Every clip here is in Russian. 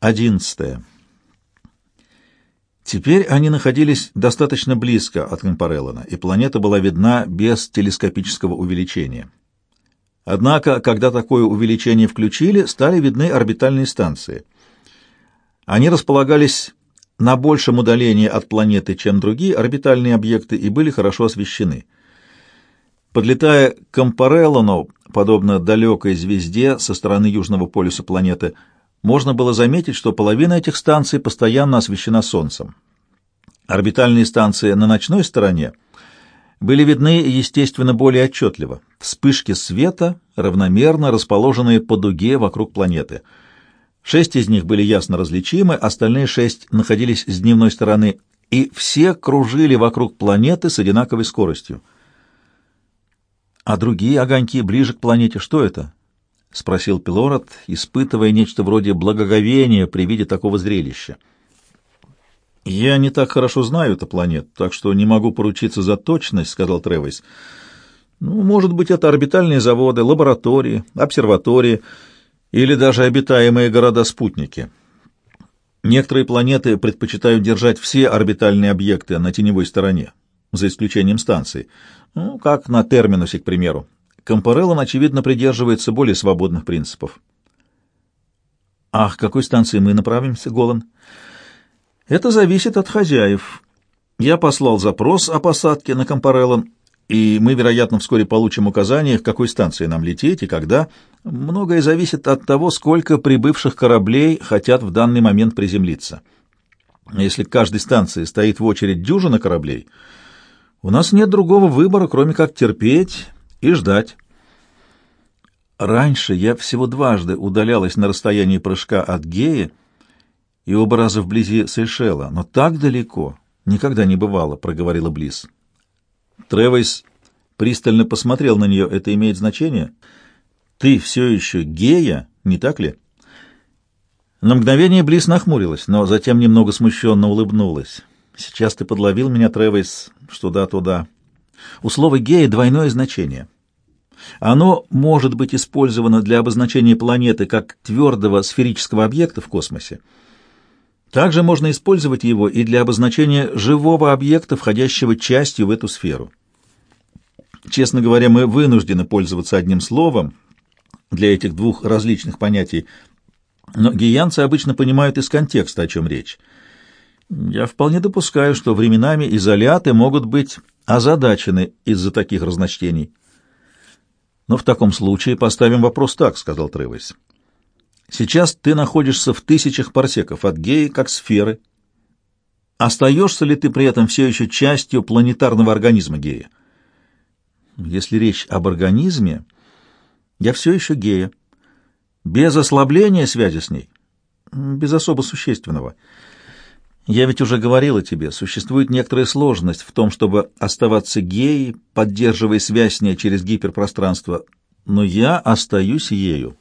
Одиннадцатое. Теперь они находились достаточно близко от Кампареллона, и планета была видна без телескопического увеличения. Однако, когда такое увеличение включили, стали видны орбитальные станции. Они располагались на большем удалении от планеты, чем другие орбитальные объекты, и были хорошо освещены. Подлетая к Кампареллону, подобно далекой звезде со стороны южного полюса планеты, можно было заметить, что половина этих станций постоянно освещена Солнцем. Орбитальные станции на ночной стороне были видны, естественно, более отчетливо. Вспышки света, равномерно расположенные по дуге вокруг планеты. Шесть из них были ясно различимы, остальные шесть находились с дневной стороны, и все кружили вокруг планеты с одинаковой скоростью. А другие огоньки ближе к планете, что это? — спросил Пилород, испытывая нечто вроде благоговения при виде такого зрелища. «Я не так хорошо знаю эту планету, так что не могу поручиться за точность», — сказал Тревис. «Ну, может быть, это орбитальные заводы, лаборатории, обсерватории или даже обитаемые города-спутники. Некоторые планеты предпочитают держать все орбитальные объекты на теневой стороне, за исключением станций, ну, как на Терминусе, к примеру. Компареллон, очевидно, придерживается более свободных принципов. «Ах, к какой станции мы направимся, Голан?» «Это зависит от хозяев. Я послал запрос о посадке на Компареллон, и мы, вероятно, вскоре получим указание, к какой станции нам лететь и когда. Многое зависит от того, сколько прибывших кораблей хотят в данный момент приземлиться. Если к каждой станции стоит в очередь дюжина кораблей, у нас нет другого выбора, кроме как терпеть и ждать. Раньше я всего дважды удалялась на расстоянии прыжка от Геи и оба раза вблизи Сейшела, но так далеко никогда не бывало, — проговорила Близ. Тревойс пристально посмотрел на нее. Это имеет значение? Ты все еще Гея, не так ли? На мгновение Близ нахмурилась, но затем немного смущенно улыбнулась. Сейчас ты подловил меня, Тревойс, что да, то да. У слова «гея» двойное значение. Оно может быть использовано для обозначения планеты как твердого сферического объекта в космосе. Также можно использовать его и для обозначения живого объекта, входящего частью в эту сферу. Честно говоря, мы вынуждены пользоваться одним словом для этих двух различных понятий, но гиянцы обычно понимают из контекста, о чем речь. Я вполне допускаю, что временами изоляты могут быть озадачены из-за таких разночтений. Но в таком случае поставим вопрос так, — сказал Тревес. Сейчас ты находишься в тысячах парсеков от геи как сферы. Остаешься ли ты при этом все еще частью планетарного организма гея? Если речь об организме, я все еще гея. Без ослабления связи с ней, без особо существенного — я ведь уже говорила тебе, существует некоторая сложность в том, чтобы оставаться геей, поддерживая связь с ней через гиперпространство, но я остаюсь ею.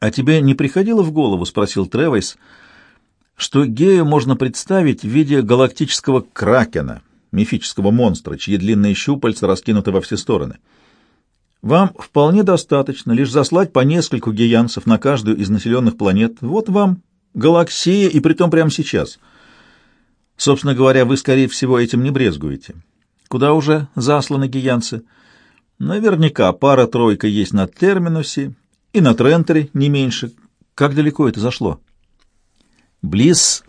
«А тебе не приходило в голову, — спросил Тревойс, — что гею можно представить в виде галактического кракена, мифического монстра, чьи длинные щупальца раскинуты во все стороны? Вам вполне достаточно лишь заслать по нескольку геянцев на каждую из населенных планет. Вот вам Галаксия, и притом прямо сейчас. Собственно говоря, вы, скорее всего, этим не брезгуете. Куда уже засланы гиянцы? Наверняка пара-тройка есть на Терминусе и на Трентере не меньше. Как далеко это зашло? Близ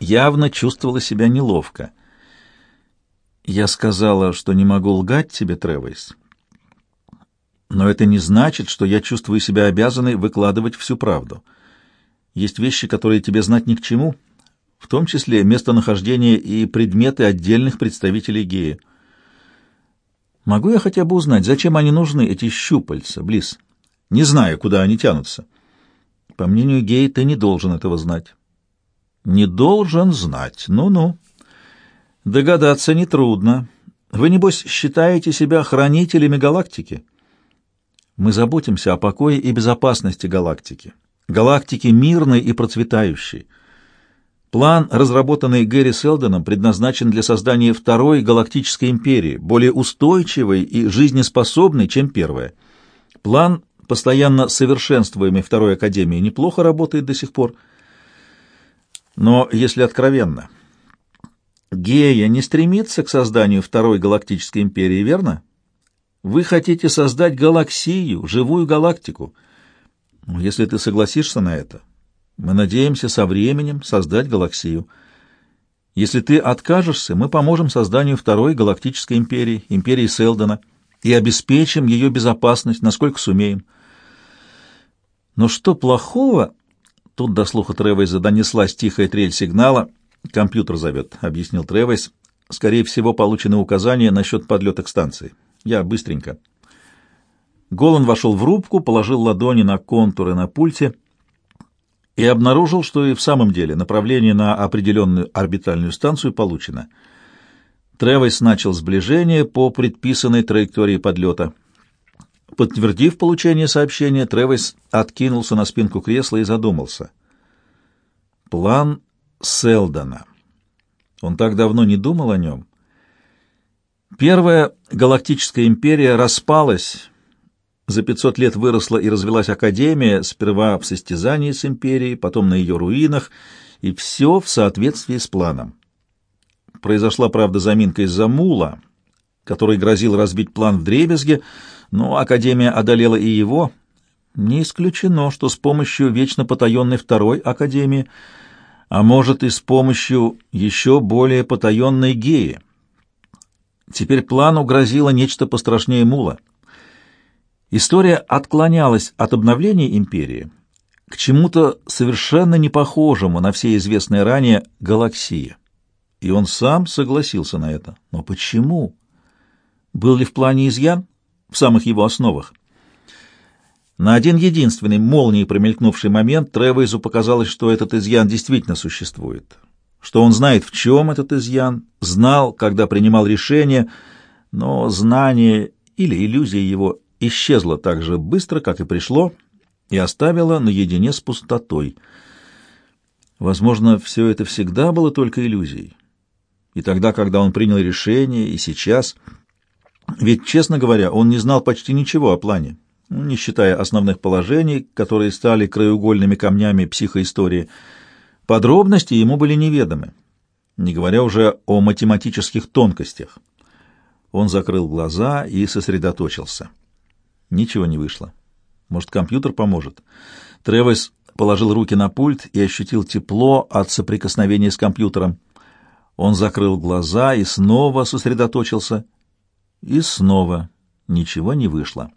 явно чувствовала себя неловко. Я сказала, что не могу лгать тебе, Тревойс. Но это не значит, что я чувствую себя обязанной выкладывать всю правду. Есть вещи, которые тебе знать ни к чему, в том числе местонахождение и предметы отдельных представителей геи. Могу я хотя бы узнать, зачем они нужны, эти щупальца, Близ? Не знаю, куда они тянутся. По мнению геи, ты не должен этого знать. Не должен знать. Ну-ну. Догадаться нетрудно. Вы, небось, считаете себя хранителями галактики? Мы заботимся о покое и безопасности галактики галактики мирной и процветающей. План, разработанный Гэри Селдоном, предназначен для создания второй галактической империи, более устойчивой и жизнеспособной, чем первая. План постоянно совершенствуемый Второй Академией, неплохо работает до сих пор. Но, если откровенно, Гея не стремится к созданию Второй Галактической Империи, верно? Вы хотите создать галаксию, живую галактику. Ну, если ты согласишься на это, мы надеемся со временем создать галаксию. Если ты откажешься, мы поможем созданию Второй Галактической Империи, Империи Селдона, и обеспечим ее безопасность, насколько сумеем. Но что плохого? Тут до слуха Тревейза донеслась тихая трель сигнала. «Компьютер зовет», — объяснил Тревейз. «Скорее всего, получены указания насчет подлета к станции». Я быстренько. Голан вошел в рубку, положил ладони на контуры на пульте и обнаружил, что и в самом деле направление на определенную орбитальную станцию получено. Тревес начал сближение по предписанной траектории подлета. Подтвердив получение сообщения, Тревес откинулся на спинку кресла и задумался. План Селдона. Он так давно не думал о нем. Первая галактическая империя распалась. За 500 лет выросла и развелась Академия, сперва в состязании с империей, потом на ее руинах, и все в соответствии с планом. Произошла, правда, заминка из-за мула, который грозил разбить план в дребезге, но Академия одолела и его. Не исключено, что с помощью вечно потаенной второй Академии, а может и с помощью еще более потаенной геи — Теперь плану грозило нечто пострашнее мула. История отклонялась от обновления империи к чему-то совершенно непохожему на все известные ранее галаксии. И он сам согласился на это. Но почему? Был ли в плане изъян в самых его основах? На один единственный молнией промелькнувший момент Тревойзу показалось, что этот изъян действительно существует что он знает, в чем этот изъян, знал, когда принимал решение, но знание или иллюзия его исчезла так же быстро, как и пришло, и оставила наедине с пустотой. Возможно, все это всегда было только иллюзией. И тогда, когда он принял решение, и сейчас... Ведь, честно говоря, он не знал почти ничего о плане, не считая основных положений, которые стали краеугольными камнями психоистории — Подробности ему были неведомы, не говоря уже о математических тонкостях. Он закрыл глаза и сосредоточился. Ничего не вышло. Может, компьютер поможет? Тревес положил руки на пульт и ощутил тепло от соприкосновения с компьютером. Он закрыл глаза и снова сосредоточился. И снова ничего не вышло.